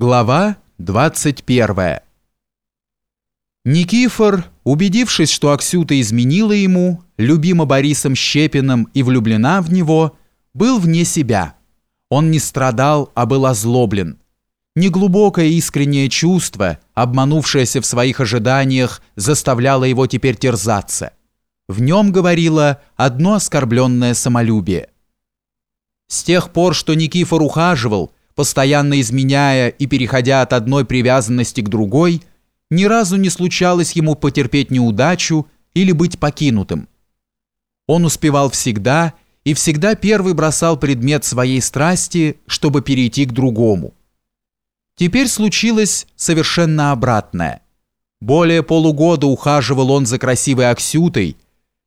Глава 21 Никифор, убедившись, что Аксюта изменила ему, любима Борисом Щепиным и влюблена в него, был вне себя. Он не страдал, а был озлоблен. Неглубокое искреннее чувство, обманувшееся в своих ожиданиях, заставляло его теперь терзаться. В нем говорило одно оскорбленное самолюбие. С тех пор, что Никифор ухаживал, постоянно изменяя и переходя от одной привязанности к другой, ни разу не случалось ему потерпеть неудачу или быть покинутым. Он успевал всегда и всегда первый бросал предмет своей страсти, чтобы перейти к другому. Теперь случилось совершенно обратное. Более полугода ухаживал он за красивой Аксютой,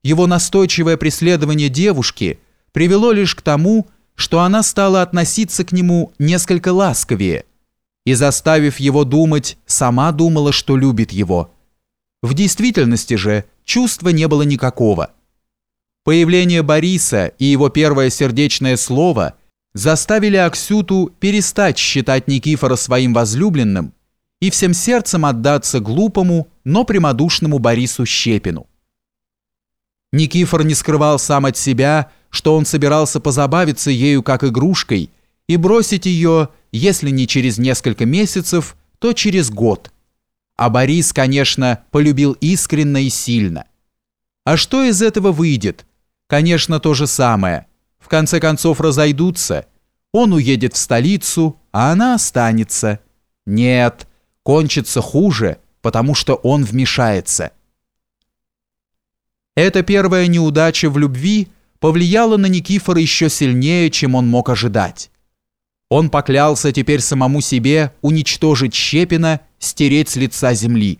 его настойчивое преследование девушки привело лишь к тому, что она стала относиться к нему несколько ласковее и, заставив его думать, сама думала, что любит его. В действительности же чувства не было никакого. Появление Бориса и его первое сердечное слово заставили Аксюту перестать считать Никифора своим возлюбленным и всем сердцем отдаться глупому, но прямодушному Борису Щепину. Никифор не скрывал сам от себя, что он собирался позабавиться ею как игрушкой и бросить ее, если не через несколько месяцев, то через год. А Борис, конечно, полюбил искренне и сильно. А что из этого выйдет? Конечно, то же самое. В конце концов разойдутся. Он уедет в столицу, а она останется. Нет, кончится хуже, потому что он вмешается. Эта первая неудача в любви повлияла на Никифора еще сильнее, чем он мог ожидать. Он поклялся теперь самому себе уничтожить Щепина, стереть с лица земли.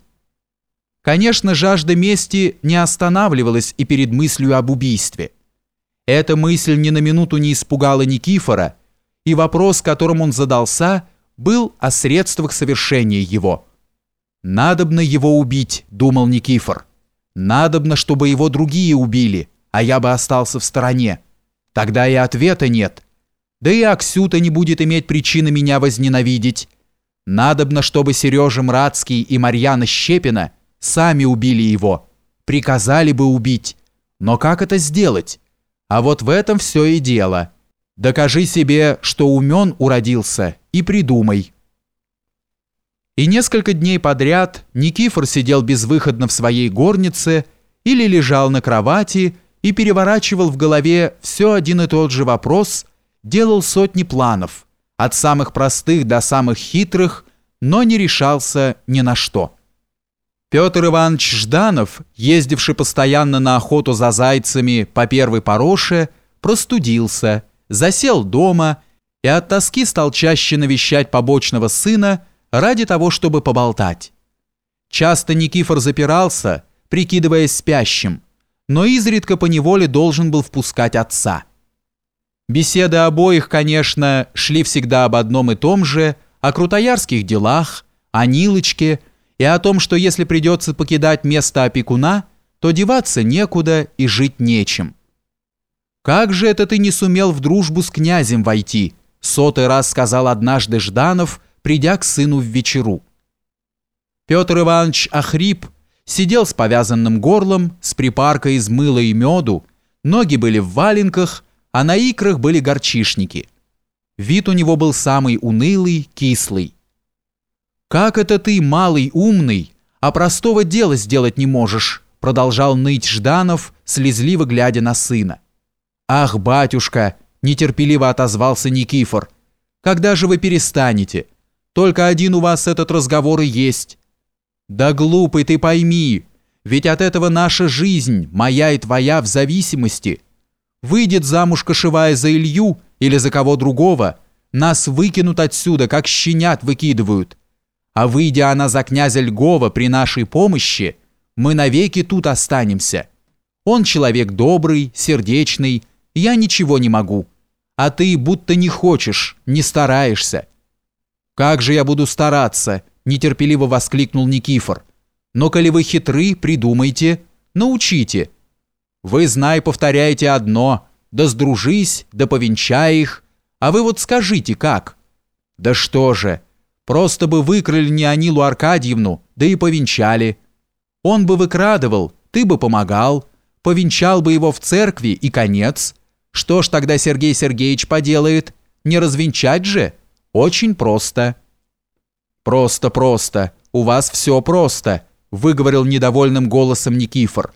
Конечно, жажда мести не останавливалась и перед мыслью об убийстве. Эта мысль ни на минуту не испугала Никифора, и вопрос, которым он задался, был о средствах совершения его. «Надобно его убить», — думал Никифор. Надобно, чтобы его другие убили, а я бы остался в стороне. Тогда и ответа нет. Да и Аксюта не будет иметь причины меня возненавидеть. Надобно, чтобы Сережа Мрацкий и Марьяна Щепина сами убили его. Приказали бы убить. Но как это сделать? А вот в этом все и дело. Докажи себе, что умен уродился, и придумай. И несколько дней подряд Никифор сидел безвыходно в своей горнице или лежал на кровати и переворачивал в голове все один и тот же вопрос, делал сотни планов, от самых простых до самых хитрых, но не решался ни на что. Петр Иванович Жданов, ездивший постоянно на охоту за зайцами по первой пороше, простудился, засел дома и от тоски стал чаще навещать побочного сына, ради того, чтобы поболтать. Часто Никифор запирался, прикидываясь спящим, но изредка по неволе должен был впускать отца. Беседы обоих, конечно, шли всегда об одном и том же, о крутоярских делах, о Нилочке и о том, что если придется покидать место опекуна, то деваться некуда и жить нечем. «Как же это ты не сумел в дружбу с князем войти?» сотый раз сказал однажды Жданов – придя к сыну в вечеру. Петр Иванович охрип, сидел с повязанным горлом, с припаркой из мыла и меду, ноги были в валенках, а на икрах были горчишники. Вид у него был самый унылый, кислый. «Как это ты, малый, умный, а простого дела сделать не можешь?» продолжал ныть Жданов, слезливо глядя на сына. «Ах, батюшка!» – нетерпеливо отозвался Никифор. «Когда же вы перестанете? Только один у вас этот разговор и есть. Да глупый ты пойми, ведь от этого наша жизнь, моя и твоя, в зависимости. Выйдет замуж кошевая за Илью или за кого другого, нас выкинут отсюда, как щенят выкидывают. А выйдя она за князя Льгова при нашей помощи, мы навеки тут останемся. Он человек добрый, сердечный, я ничего не могу. А ты будто не хочешь, не стараешься. «Как же я буду стараться!» – нетерпеливо воскликнул Никифор. «Но коли вы хитры, придумайте, научите. Вы, знай, повторяете одно, да сдружись, да повенчай их, а вы вот скажите, как?» «Да что же, Просто бы выкрали Неонилу Аркадьевну, да и повенчали. Он бы выкрадывал, ты бы помогал, повенчал бы его в церкви и конец. Что ж тогда Сергей Сергеевич поделает? Не развенчать же? Очень просто». «Просто, просто. У вас все просто», — выговорил недовольным голосом Никифор.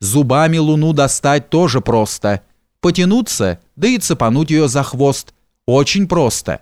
«Зубами луну достать тоже просто. Потянуться, да и цепануть ее за хвост. Очень просто».